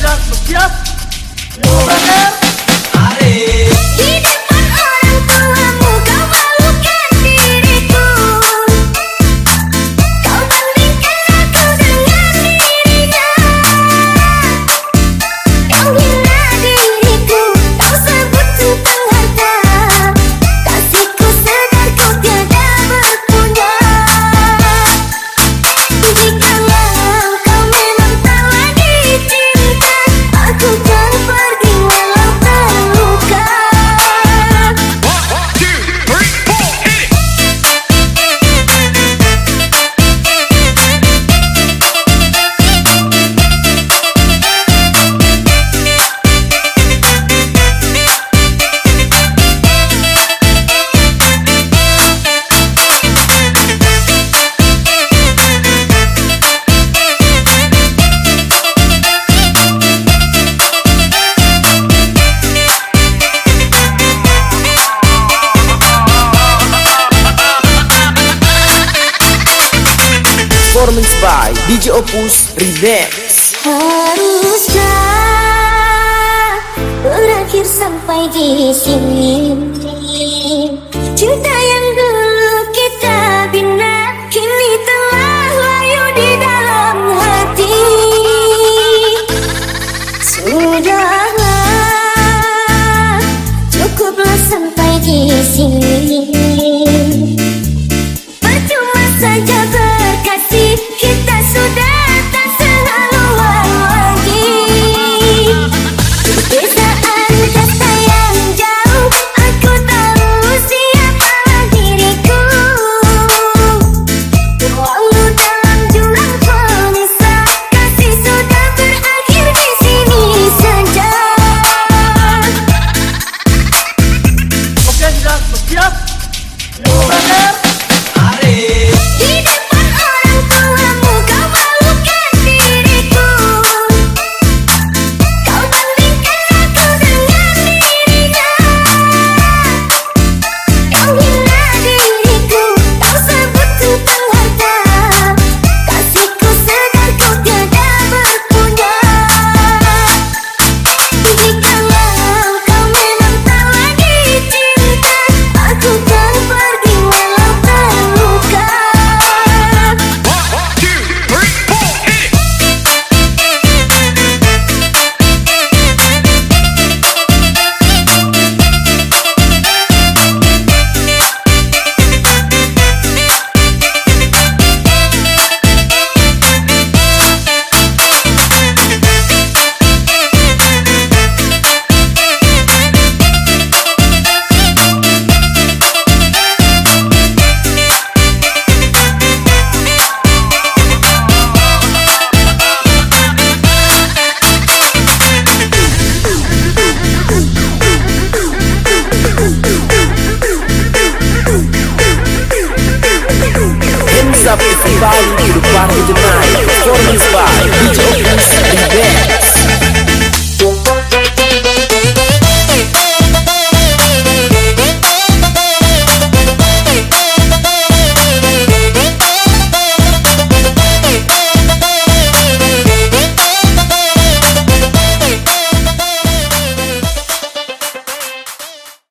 Jack, look, yeah. performance by DJ Opus Remix. Haruslah berakhir sampai di sini. Cinta yang dulu kita bina Kini telah layu di dalam hati. Sudahlah Cukuplah sampai di sini.